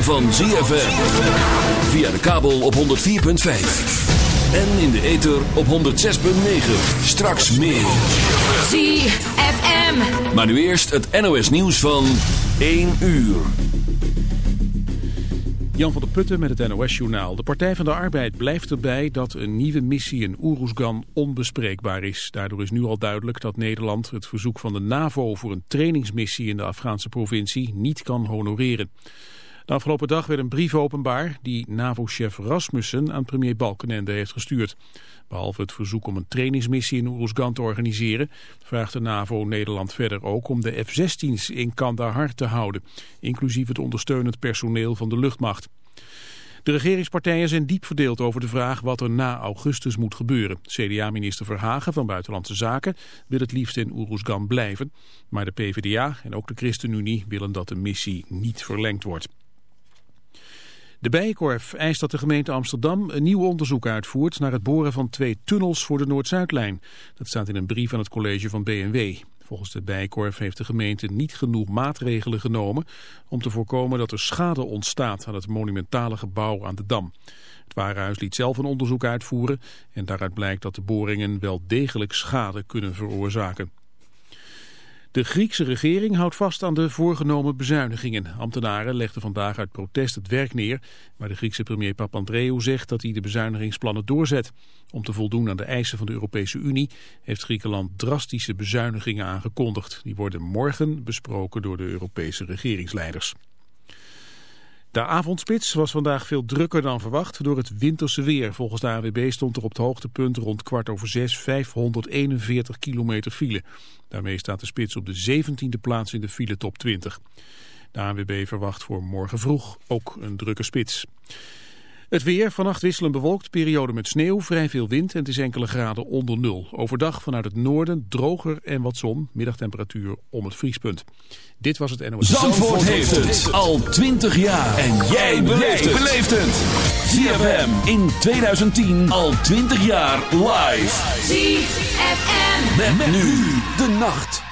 van ZFM. Via de kabel op 104.5. En in de ether op 106.9. Straks meer. ZFM. Maar nu eerst het NOS nieuws van 1 uur. Jan van der Putten met het NOS-journaal. De Partij van de Arbeid blijft erbij dat een nieuwe missie in Oeroesgan onbespreekbaar is. Daardoor is nu al duidelijk dat Nederland het verzoek van de NAVO voor een trainingsmissie in de Afghaanse provincie niet kan honoreren. De afgelopen dag werd een brief openbaar die NAVO-chef Rasmussen aan premier Balkenende heeft gestuurd. Behalve het verzoek om een trainingsmissie in Oeruzgan te organiseren, vraagt de NAVO Nederland verder ook om de F-16's in Kandahar te houden, inclusief het ondersteunend personeel van de luchtmacht. De regeringspartijen zijn diep verdeeld over de vraag wat er na augustus moet gebeuren. CDA-minister Verhagen van Buitenlandse Zaken wil het liefst in Oeruzgan blijven. Maar de PvdA en ook de ChristenUnie willen dat de missie niet verlengd wordt. De Bijenkorf eist dat de gemeente Amsterdam een nieuw onderzoek uitvoert naar het boren van twee tunnels voor de Noord-Zuidlijn. Dat staat in een brief aan het college van BNW. Volgens de Bijenkorf heeft de gemeente niet genoeg maatregelen genomen om te voorkomen dat er schade ontstaat aan het monumentale gebouw aan de Dam. Het Warenhuis liet zelf een onderzoek uitvoeren en daaruit blijkt dat de boringen wel degelijk schade kunnen veroorzaken. De Griekse regering houdt vast aan de voorgenomen bezuinigingen. Ambtenaren legden vandaag uit protest het werk neer, maar de Griekse premier Papandreou zegt dat hij de bezuinigingsplannen doorzet. Om te voldoen aan de eisen van de Europese Unie heeft Griekenland drastische bezuinigingen aangekondigd. Die worden morgen besproken door de Europese regeringsleiders. De avondspits was vandaag veel drukker dan verwacht door het winterse weer. Volgens de AWB stond er op het hoogtepunt rond kwart over zes 541 kilometer file. Daarmee staat de spits op de 17e plaats in de file top 20. De AWB verwacht voor morgen vroeg ook een drukke spits. Het weer, vannacht wisselend bewolkt, periode met sneeuw, vrij veel wind en het is enkele graden onder nul. Overdag vanuit het noorden droger en wat zon, middagtemperatuur om het vriespunt. Dit was het NOS. Zandvoort, heeft het al 20 jaar en jij beleeft het. ZFM in 2010 al 20 jaar live. ZFM. met nu de nacht.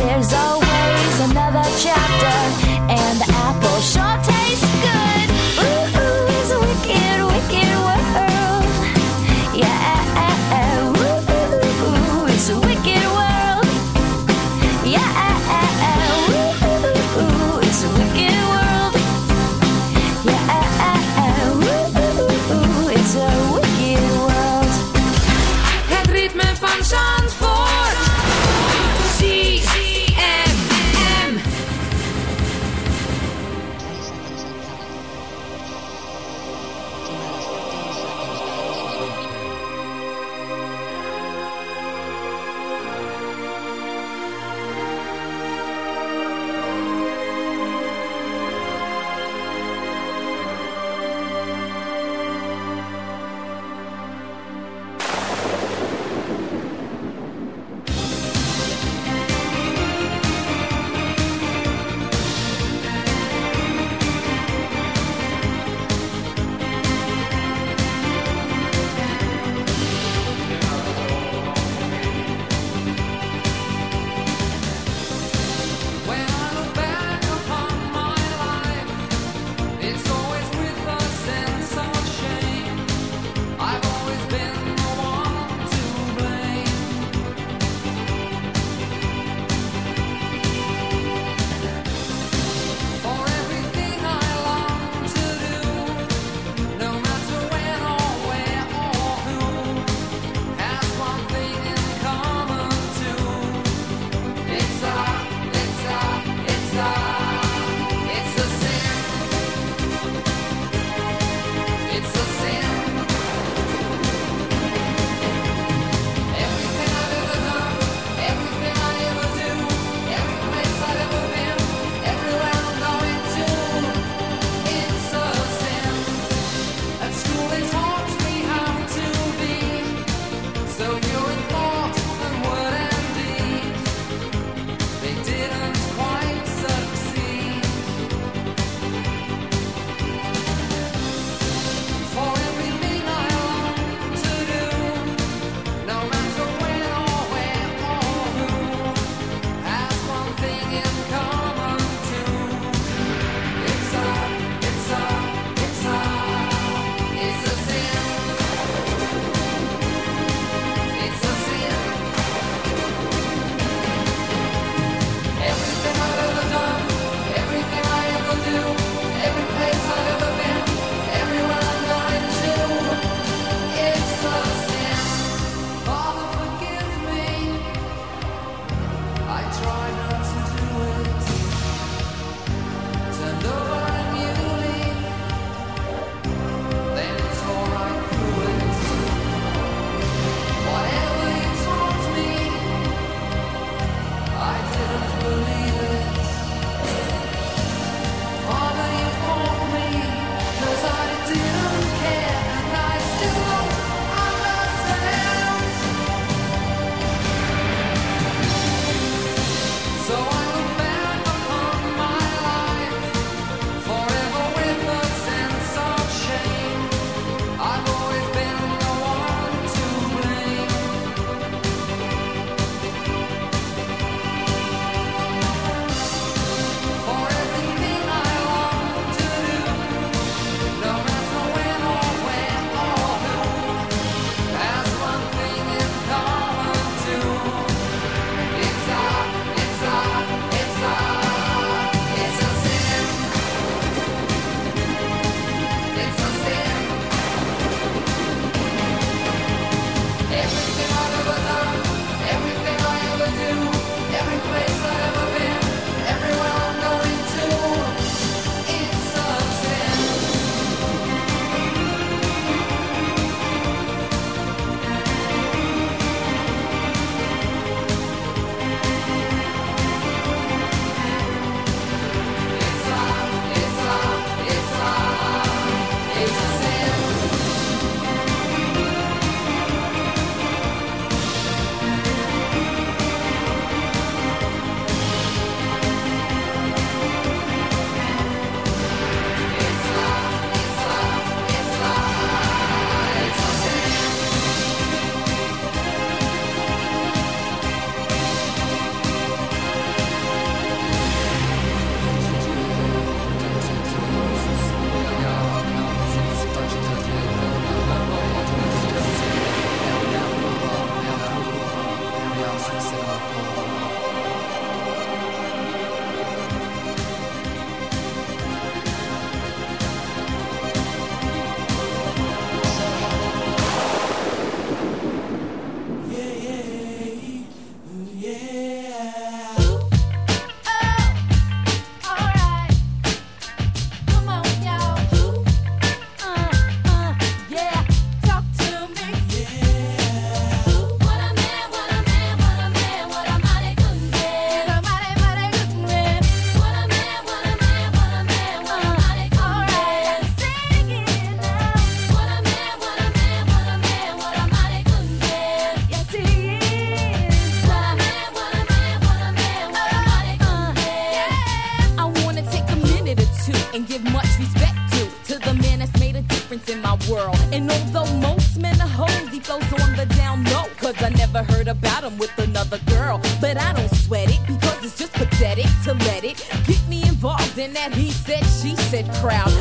There's always another chapter, and the apple short.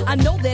I know that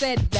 said that.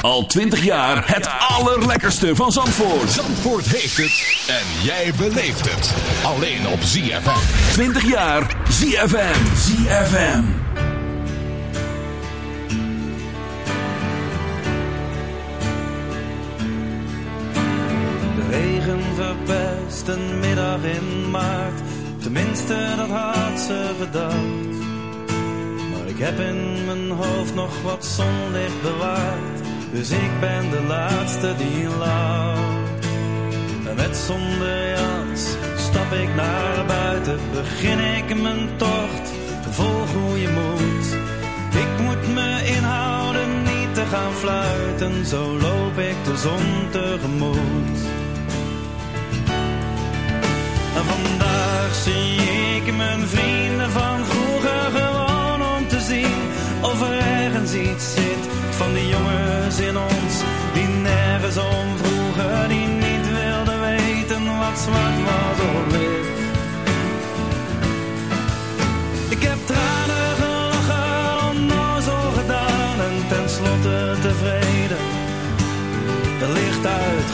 Al 20 jaar het allerlekkerste van Zandvoort. Zandvoort heeft het en jij beleeft het. Alleen op ZFM. 20 jaar ZFM. ZFM. De regen verpest een middag in maart. Tenminste, dat had ze gedacht. Maar ik heb in mijn hoofd nog wat zonlicht bewaard dus ik ben de laatste die loopt. En met zonder jas stap ik naar buiten. Begin ik mijn tocht, volg hoe je. Ik moet me inhouden, niet te gaan fluiten. Zo loop ik de zon tegemoet. En vandaag zie ik mijn vrienden van vroeger gewoon om te zien of er ergens iets is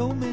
so many